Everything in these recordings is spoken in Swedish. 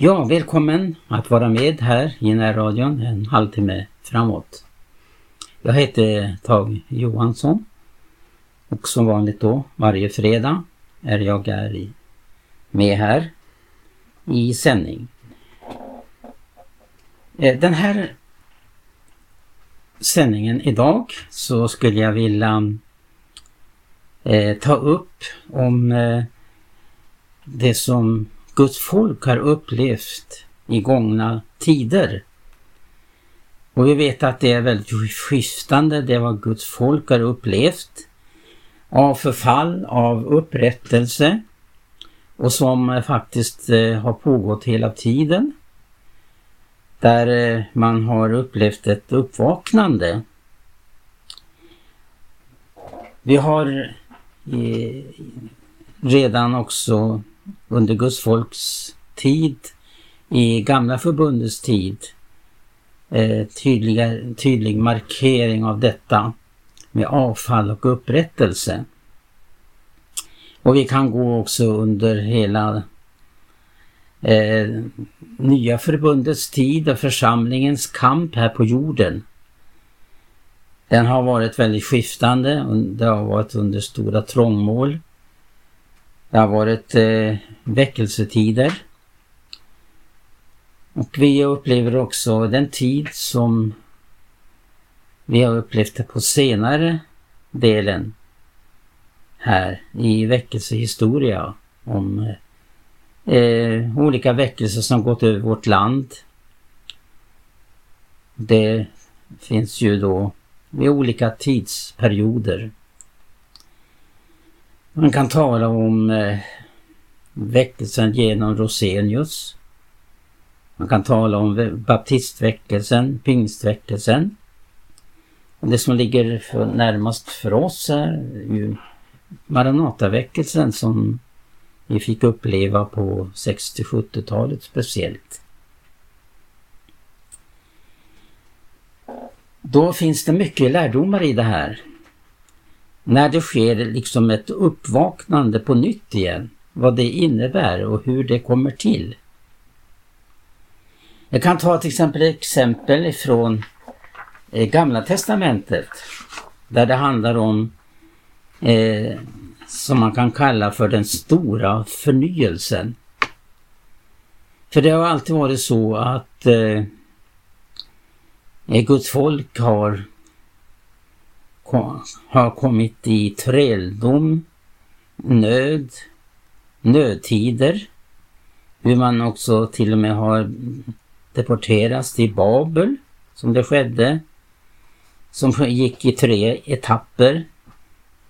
Ja, välkommen att vara med här i närradion en halvtimme framåt. Jag heter Tage Johansson och som vanligt då varje fredag är jag är med här i sändning. Eh, den här sändningen idag så skulle jag vilja eh, ta upp om eh, det som Guds folk har upplevt i gångna tider. Och vi vet att det är väldigt skiftande, det vad Guds folk har upplevt av förfall, av upprättelse och som eh, faktiskt eh, har pågått hela tiden. Där eh, man har upplevt ett uppvaknande. Vi har redan också under Guds folks tid, i gamla förbundets tid, eh, tydliga, tydlig markering av detta med avfall och upprättelse. Och vi kan gå också under hela eh, nya förbundets tid och församlingens kamp här på jorden. Den har varit väldigt skiftande. Det har varit under stora trångmål. Det har varit eh, väckelsetider. Och vi upplever också den tid som vi har upplevt på senare delen här i väckelsehistoria om eh, olika väckelser som gått över vårt land. Det finns ju då vid olika tidsperioder. Man kan tala om eh, väckelsen genom Rosenius. Man kan tala om baptistväckelsen, pingstväckelsen. Det som ligger för, närmast för oss är ju Maranataväckelsen som vi fick uppleva på 60-70-talet speciellt. Då finns det mycket lärdomar i det här. När det sker liksom ett uppvaknande på nytt igen, vad det innebär och hur det kommer till. Jag kan ta till exempel ett exempel ifrån eh, Gamla Testamentet där det handlar om eh, som man kan kalla för den stora förnyelsen. För det har alltid varit så att eh, eh Guds folk har, har kommit i träldom, nöd, nödtider, hur man också till och med har deporterats till Babel, som det skedde, som gick i tre etapper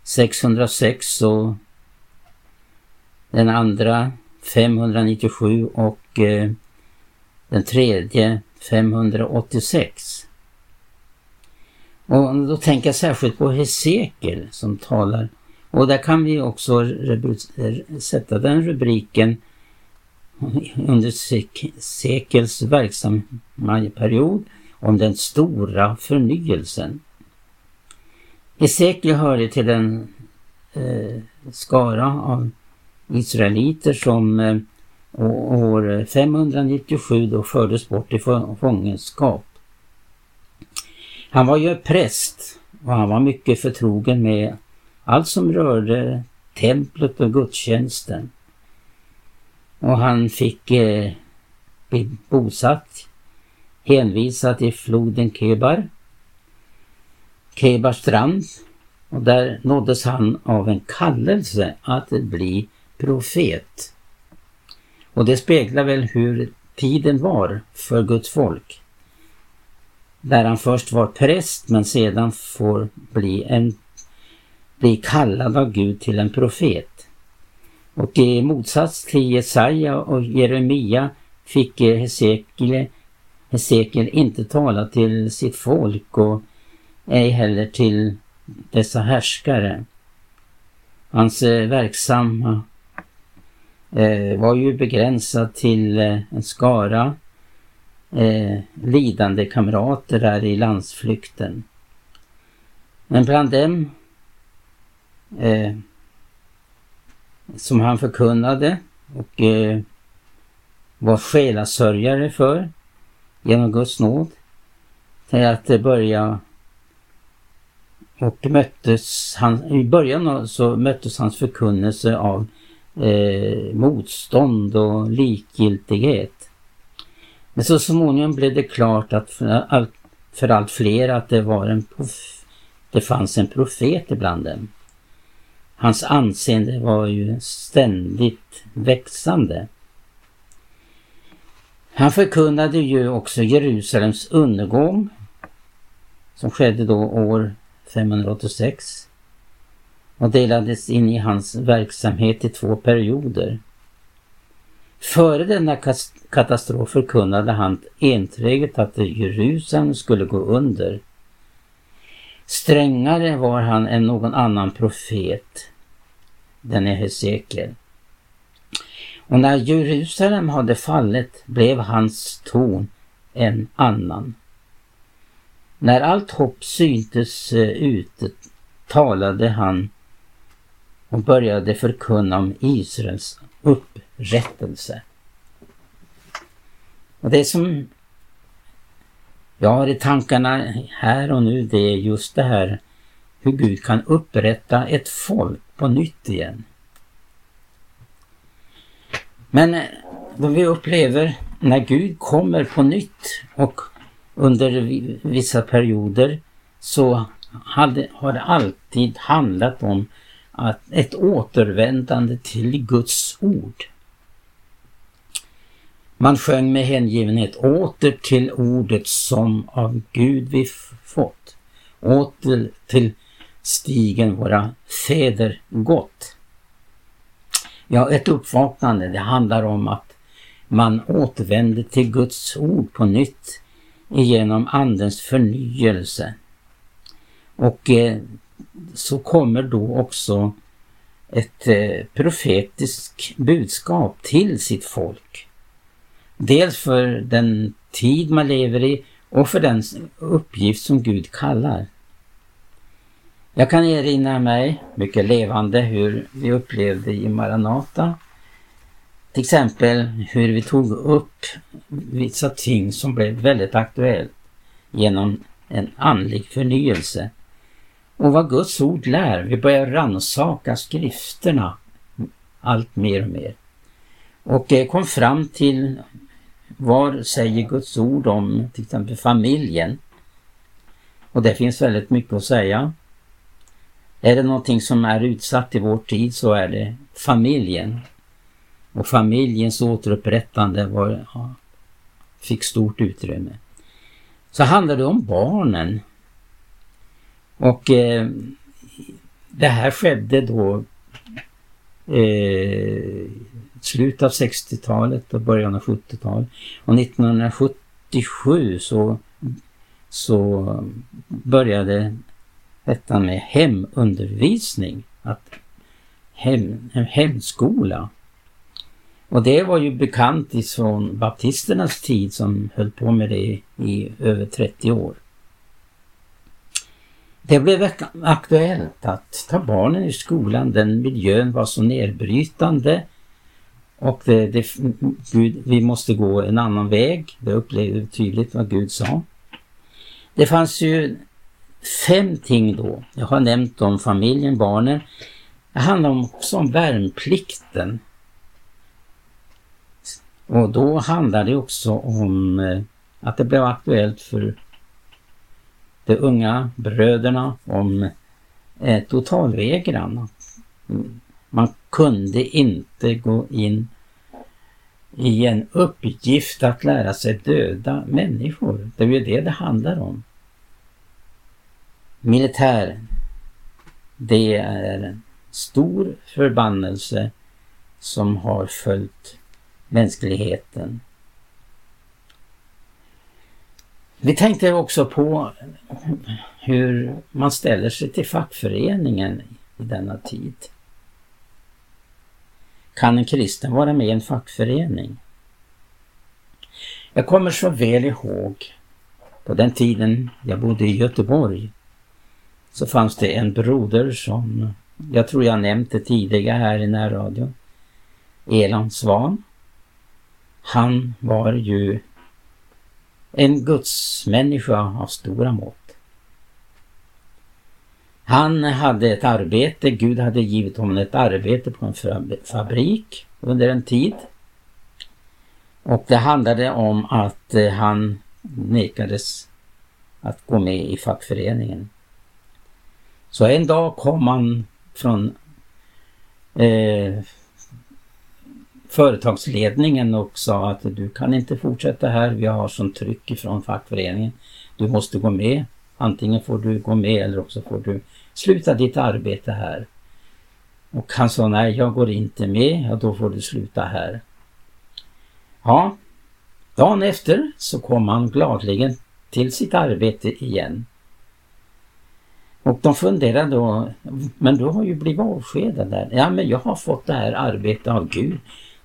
606 och den andra 597 och eh, den tredje 586. Och då tänker jag särskilt på Hesekiel som talar och där kan vi också sätta den rubriken under sekels verksamma period om den stora förnyelsen. Hesekiel hörde till den eh, skara av israeliter som eh, år 597 då fördes bort i fångenskap. Han var ju präst och han var mycket förtrogen med allt som rörde templet och gudstjänsten. Och han fick eh, bli bosatt, hänvisad till floden Kebar Kebars strand och där nåddes han av en kallelse att bli profet. Och det speglar väl hur tiden var för Guds folk. Där han först var präst men sedan får bli, en, bli kallad av Gud till en profet. Och i motsats till Jesaja och Jeremia fick Hesekiel, Hesekiel inte tala till sitt folk och ej heller till dessa härskare. Hans eh, verksamma eh, var ju begränsad till eh, en skara eh, lidande kamrater där i landsflykten. Men bland dem eh, som han förkunnade och eh, var själasörjare för genom Guds nåd. Till att det började och möttes han, i början så möttes hans förkunnelse av eh, motstånd och likgiltighet. Men så småningom blev det klart att för allt, för allt fler att det var en det fanns en profet ibland dem. Hans anseende var ju ständigt växande. Han förkunnade ju också Jerusalems undergång som skedde då år 586 och delades in i hans verksamhet i två perioder. Före denna katastrof förkunnade han enträget att Jerusalem skulle gå under. Strängare var han än någon annan profet, den är Hesekiel. Och när Jerusalem hade fallit blev hans ton en annan. När allt hopp syntes eh, ute talade han och började förkunna om Israels upprättelse. Och det som jag har i tankarna här och nu det är just det här hur Gud kan upprätta ett folk på nytt igen. Men eh, då vi upplever när Gud kommer på nytt och under vissa perioder så hade, har det alltid handlat om att ett återvändande till Guds ord. Man sjöng med hängivenhet åter till ordet som av Gud vi fått. Åter till stigen våra fäder gått. Ja, ett uppvaknande, det handlar om att man återvänder till Guds ord på nytt genom Andens förnyelse. Och eh, så kommer då också ett eh, profetiskt budskap till sitt folk. Dels för den tid man lever i och för den uppgift som Gud kallar. Jag kan erinra mig mycket levande hur vi upplevde i Maranata till exempel hur vi tog upp vissa ting som blev väldigt aktuellt genom en andlig förnyelse. Och vad Guds ord lär, vi börjar rannsaka skrifterna allt mer och mer. Och eh, kom fram till vad säger Guds ord om till exempel familjen? Och det finns väldigt mycket att säga. Är det någonting som är utsatt i vår tid så är det familjen. Och familjens återupprättande var, ja, fick stort utrymme. Så handlar det om barnen. Och eh, det här skedde då eh, slutet av 60-talet och början av 70-talet. Och 1977 så, så började detta med hemundervisning, att hem, hemskola. Och det var ju bekant ifrån baptisternas tid som höll på med det i över 30 år. Det blev aktuellt att ta barnen i skolan. Den miljön var så nedbrytande och det, det, Gud, vi måste gå en annan väg. Det upplevde vi tydligt vad Gud sa. Det fanns ju fem ting då. Jag har nämnt om familjen, barnen. Det handlar också om värnplikten. Och då handlar det också om eh, att det blev aktuellt för de unga bröderna om eh, totalvägran. Man kunde inte gå in i en uppgift att lära sig döda människor. Det är ju det det handlar om. Militär, det är en stor förbannelse som har följt mänskligheten. Vi tänkte också på hur man ställer sig till fackföreningen i denna tid. Kan en kristen vara med i en fackförening? Jag kommer så väl ihåg på den tiden jag bodde i Göteborg så fanns det en broder som, jag tror jag nämnt det tidigare här i närradion, Elan Svan. han var ju en gudsmänniska av stora mått. Han hade ett arbete, Gud hade givit honom ett arbete på en fabrik under en tid. Och det handlade om att eh, han nekades att gå med i fackföreningen. Så en dag kom han från eh, företagsledningen och sa att du kan inte fortsätta här, vi har sånt tryck ifrån fackföreningen. Du måste gå med. Antingen får du gå med eller också får du sluta ditt arbete här. Och han sa nej, jag går inte med, ja, då får du sluta här. Ja, dagen efter så kom han gladligen till sitt arbete igen. Och de funderade då, men du har ju blivit avskedad där. Ja, men jag har fått det här arbetet av Gud,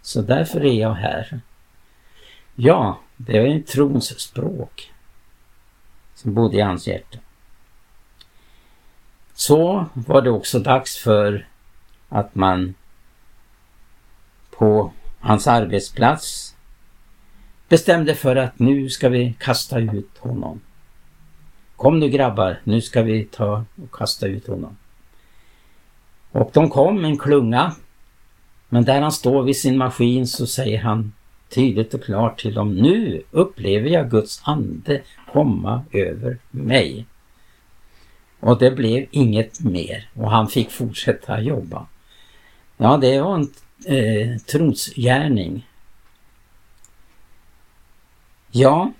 så därför är jag här. Ja, det är trons språk som bodde i hans hjärta. Så var det också dags för att man på hans arbetsplats bestämde för att nu ska vi kasta ut honom. Kom nu grabbar, nu ska vi ta och kasta ut honom. Och de kom, en klunga. Men där han står vid sin maskin så säger han tydligt och klart till dem, nu upplever jag Guds ande komma över mig. Och det blev inget mer och han fick fortsätta jobba. Ja, det var en eh, trosgärning. Ja,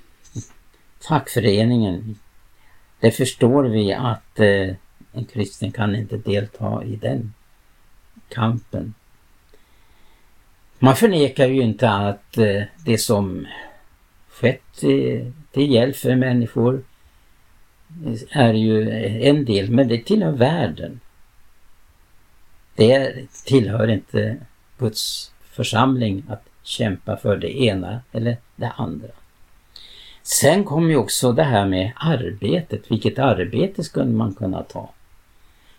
fackföreningen. Det förstår vi att eh, en kristen kan inte delta i den kampen. Man förnekar ju inte att eh, det som skett eh, till hjälp för människor eh, är ju en del, men det tillhör världen. Det tillhör inte Guds församling att kämpa för det ena eller det andra. Sen kom ju också det här med arbetet. Vilket arbete skulle man kunna ta?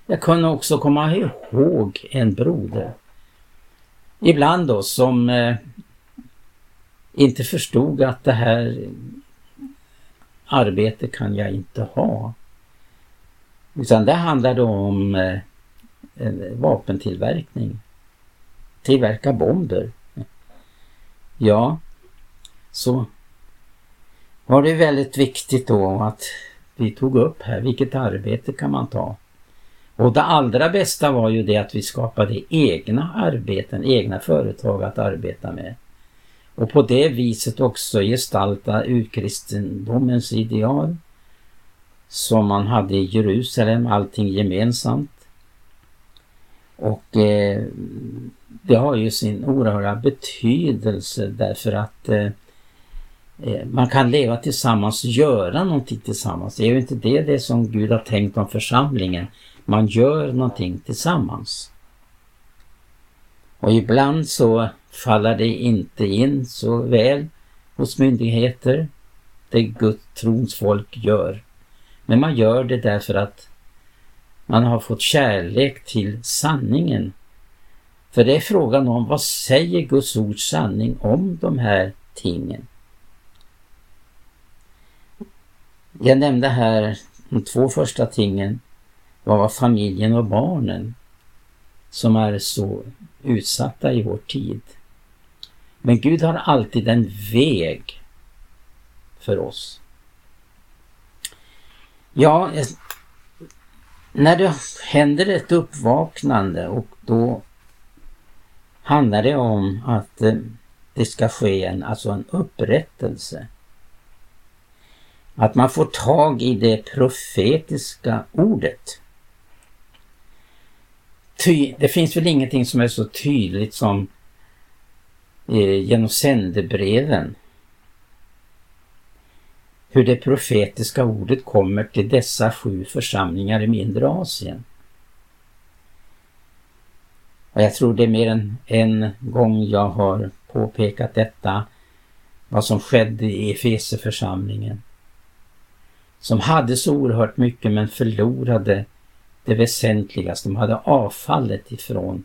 Jag kunde också komma ihåg en broder. Ibland då som eh, inte förstod att det här arbetet kan jag inte ha. Utan det handlade om eh, vapentillverkning. Tillverka bomber. Ja, så var det väldigt viktigt då att vi tog upp här, vilket arbete kan man ta? Och det allra bästa var ju det att vi skapade egna arbeten, egna företag att arbeta med. Och på det viset också gestalta urkristendomens ideal som man hade i Jerusalem, allting gemensamt. Och eh, det har ju sin oerhörda betydelse därför att eh, Eh, man kan leva tillsammans, göra någonting tillsammans. Det är ju inte det, det som Gud har tänkt om församlingen. Man gör någonting tillsammans. Och ibland så faller det inte in så väl hos myndigheter, det Guds trons folk gör. Men man gör det därför att man har fått kärlek till sanningen. För det är frågan om vad säger Guds ords sanning om de här tingen? Jag nämnde här de två första tingen var familjen och barnen som är så utsatta i vår tid. Men Gud har alltid en väg för oss. Ja, när det händer ett uppvaknande och då handlar det om att eh, det ska ske en, alltså en upprättelse. Att man får tag i det profetiska ordet. Ty, det finns väl ingenting som är så tydligt som eh, genom sändebreven. Hur det profetiska ordet kommer till dessa sju församlingar i mindre Asien. Och jag tror det är mer än en gång jag har påpekat detta, vad som skedde i Efeseförsamlingen. Som hade så oerhört mycket men förlorade det väsentligaste. De hade avfallet ifrån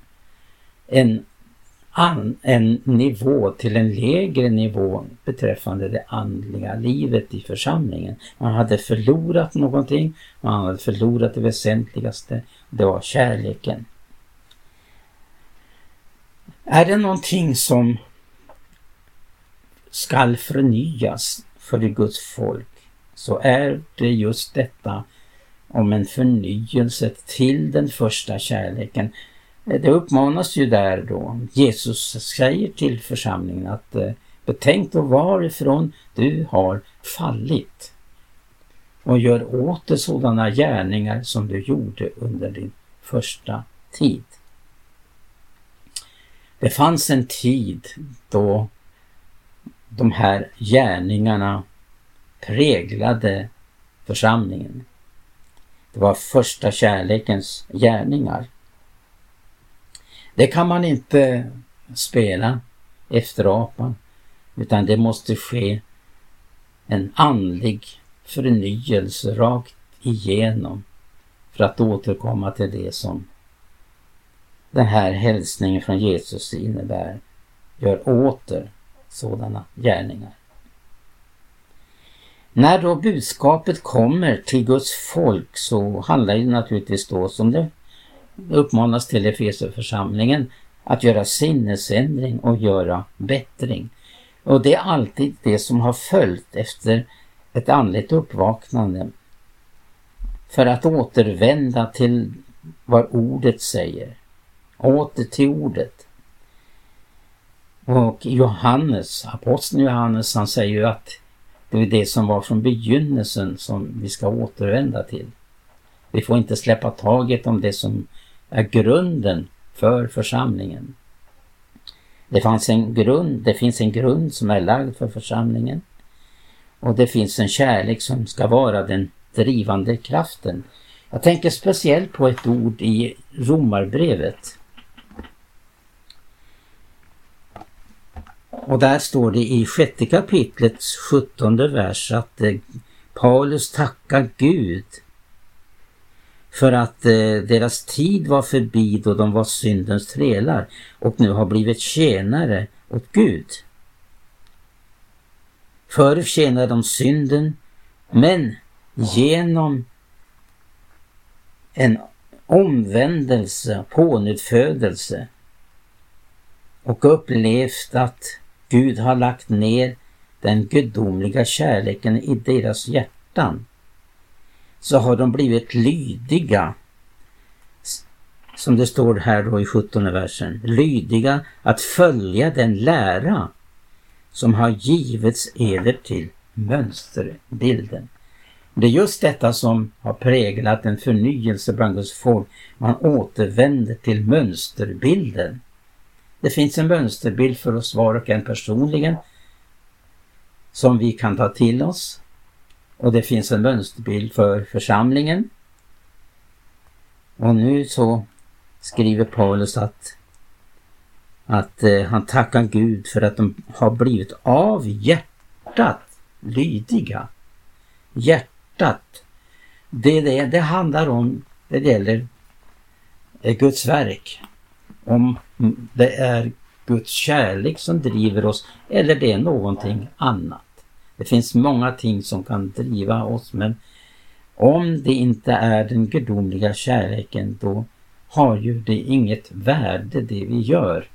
en an, en nivå till en lägre nivå beträffande det andliga livet i församlingen. Man hade förlorat någonting, man hade förlorat det väsentligaste, det var kärleken. Är det någonting som skall förnyas för Guds folk så är det just detta om en förnyelse till den första kärleken. Eh, det uppmanas ju där då. Jesus säger till församlingen att eh, betänk då varifrån du har fallit och gör åter sådana gärningar som du gjorde under din första tid. Det fanns en tid då de här gärningarna präglade församlingen. Det var första kärlekens gärningar. Det kan man inte spela efter apan utan det måste ske en andlig förnyelse rakt igenom för att återkomma till det som den här hälsningen från Jesus innebär. Gör åter sådana gärningar. När då budskapet kommer till Guds folk så handlar det naturligtvis då som det uppmanas till Efeserförsamlingen att göra sinnesändring och göra bättring. Och det är alltid det som har följt efter ett andligt uppvaknande. För att återvända till vad ordet säger. Åter till ordet. Och Johannes, aposteln Johannes, han säger ju att det är det som var från begynnelsen som vi ska återvända till. Vi får inte släppa taget om det som är grunden för församlingen. Det, fanns en grund, det finns en grund som är lagd för församlingen och det finns en kärlek som ska vara den drivande kraften. Jag tänker speciellt på ett ord i Romarbrevet Och där står det i sjätte kapitlets sjuttonde vers att eh, Paulus tackar Gud för att eh, deras tid var förbi då de var syndens trälar och nu har blivit tjänare åt Gud. Förr tjänade de synden men genom en omvändelse, pånyttfödelse och upplevt att Gud har lagt ner den gudomliga kärleken i deras hjärtan så har de blivit lydiga som det står här då i 17 versen, lydiga att följa den lära som har givits eder till mönsterbilden. Det är just detta som har präglat en förnyelse bland Guds folk. Man återvänder till mönsterbilden. Det finns en mönsterbild för oss var och en personligen som vi kan ta till oss. Och det finns en mönsterbild för församlingen. Och nu så skriver Paulus att, att eh, han tackar Gud för att de har blivit av hjärtat lydiga. Hjärtat. Det det det handlar om det gäller eh, Guds verk om det är Guds kärlek som driver oss eller det är någonting annat. Det finns många ting som kan driva oss men om det inte är den gudomliga kärleken då har ju det inget värde det vi gör.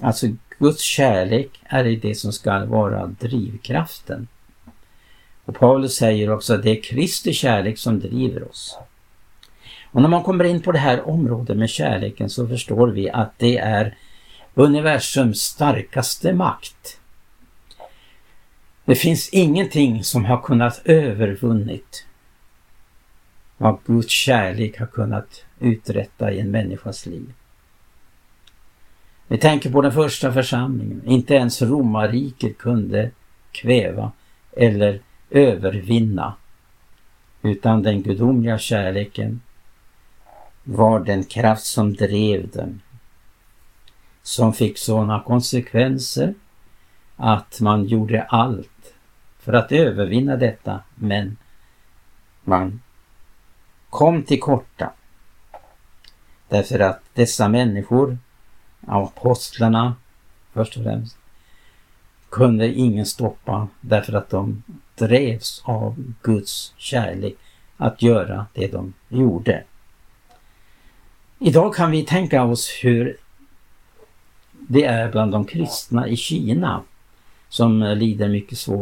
Alltså Guds kärlek är det som ska vara drivkraften. Och Paulus säger också att det är Kristi kärlek som driver oss. Och när man kommer in på det här området med kärleken så förstår vi att det är universums starkaste makt. Det finns ingenting som har kunnat övervunnit vad Guds kärlek har kunnat uträtta i en människas liv. Vi tänker på den första församlingen. Inte ens romarriket kunde kväva eller övervinna utan den gudomliga kärleken var den kraft som drev dem. Som fick sådana konsekvenser att man gjorde allt för att övervinna detta men man kom till korta. Därför att dessa människor apostlarna först och främst kunde ingen stoppa därför att de drevs av Guds kärlek att göra det de gjorde. Idag kan vi tänka oss hur det är bland de kristna i Kina som lider mycket svår